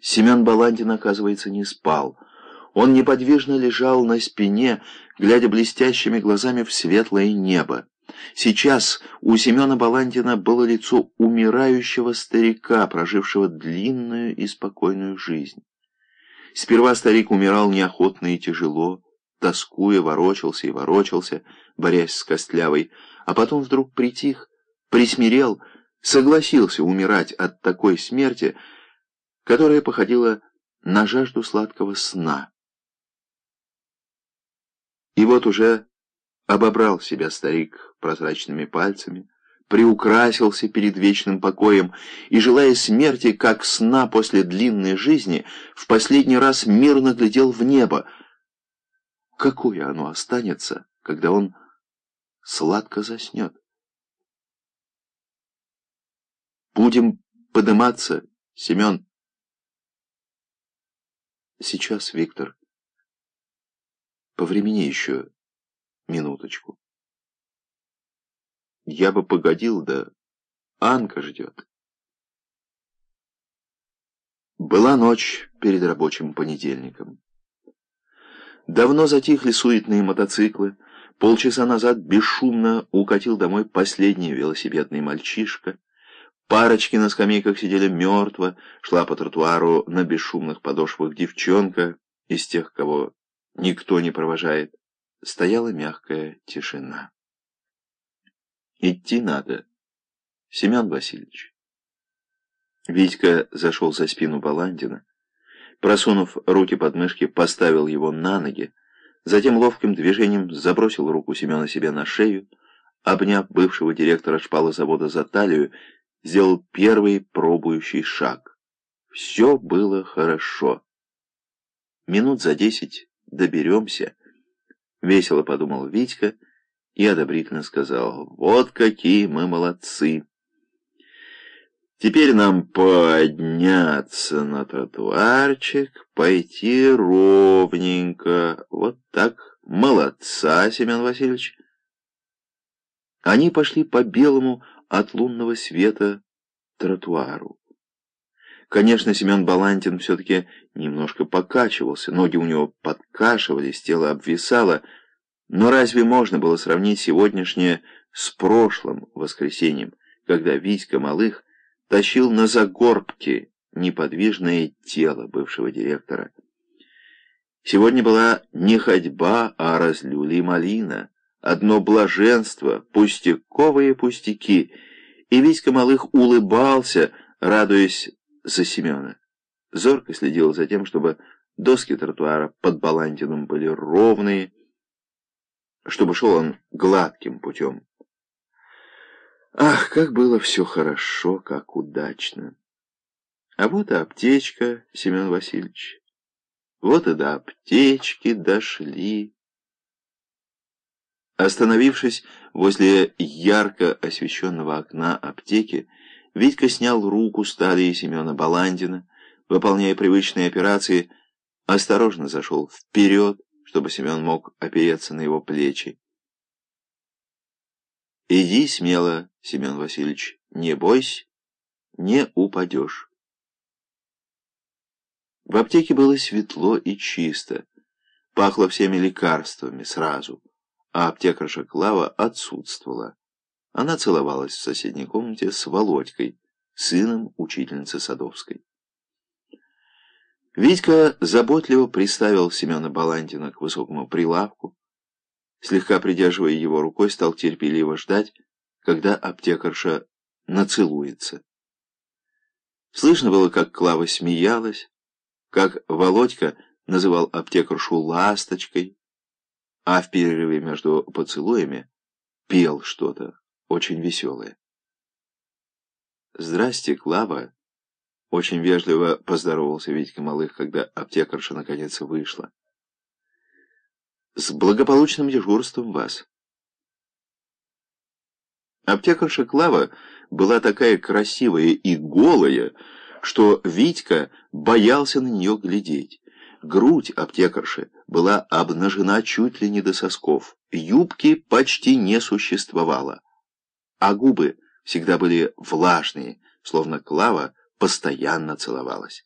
Семен Баландин, оказывается, не спал. Он неподвижно лежал на спине, глядя блестящими глазами в светлое небо. Сейчас у Семена Баландина было лицо умирающего старика, прожившего длинную и спокойную жизнь. Сперва старик умирал неохотно и тяжело, тоскуя, ворочался и ворочался, борясь с костлявой, а потом вдруг притих, присмирел, согласился умирать от такой смерти, которая походила на жажду сладкого сна. И вот уже обобрал себя старик прозрачными пальцами, приукрасился перед вечным покоем и, желая смерти, как сна после длинной жизни, в последний раз мирно глядел в небо. Какое оно останется, когда он сладко заснет? Будем подниматься, Семен. Сейчас, Виктор. По времени еще минуточку. Я бы погодил, да Анка ждет. Была ночь перед рабочим понедельником. Давно затихли суетные мотоциклы. Полчаса назад бесшумно укатил домой последний велосипедный мальчишка. Парочки на скамейках сидели мертво, шла по тротуару на бесшумных подошвах девчонка из тех, кого никто не провожает. Стояла мягкая тишина. Идти надо, Семен Васильевич. Витька зашел за спину Баландина, просунув руки под мышки, поставил его на ноги, затем ловким движением забросил руку Семена себе на шею, обняв бывшего директора шпалозавода за талию, сделал первый пробующий шаг. Все было хорошо. Минут за десять доберемся, — весело подумал Витька и одобрительно сказал, «Вот какие мы молодцы!» Теперь нам подняться на тротуарчик, пойти ровненько. Вот так. Молодца, Семен Васильевич. Они пошли по белому от лунного света тротуару. Конечно, Семен Балантин все-таки немножко покачивался, ноги у него подкашивались, тело обвисало, но разве можно было сравнить сегодняшнее с прошлым воскресеньем, когда Витька Малых тащил на загорбке неподвижное тело бывшего директора? Сегодня была не ходьба, а разлюли малина, одно блаженство, пустяковые пустяки, и Витька Малых улыбался, радуясь за Семена. Зорко следил за тем, чтобы доски тротуара под Балантином были ровные, чтобы шел он гладким путем. Ах, как было все хорошо, как удачно! А вот и аптечка, Семен Васильевич. Вот и до аптечки дошли. Остановившись возле ярко освещенного окна аптеки, Витька снял руку стадии Семена Баландина, выполняя привычные операции, осторожно зашел вперед, чтобы Семен мог опереться на его плечи. «Иди смело, Семен Васильевич, не бойся, не упадешь». В аптеке было светло и чисто, пахло всеми лекарствами сразу, а аптекарша Клава отсутствовала. Она целовалась в соседней комнате с Володькой, сыном учительницы Садовской. Витька заботливо приставил Семена Баландина к высокому прилавку, слегка придерживая его рукой, стал терпеливо ждать, когда аптекарша нацелуется. Слышно было, как Клава смеялась, как Володька называл аптекаршу «ласточкой», а в перерыве между поцелуями пел что-то очень веселая. «Здрасте, Клава!» Очень вежливо поздоровался Витька Малых, когда аптекарша наконец вышла. «С благополучным дежурством вас!» Аптекарша Клава была такая красивая и голая, что Витька боялся на нее глядеть. Грудь аптекарши была обнажена чуть ли не до сосков, юбки почти не существовало а губы всегда были влажные, словно Клава постоянно целовалась.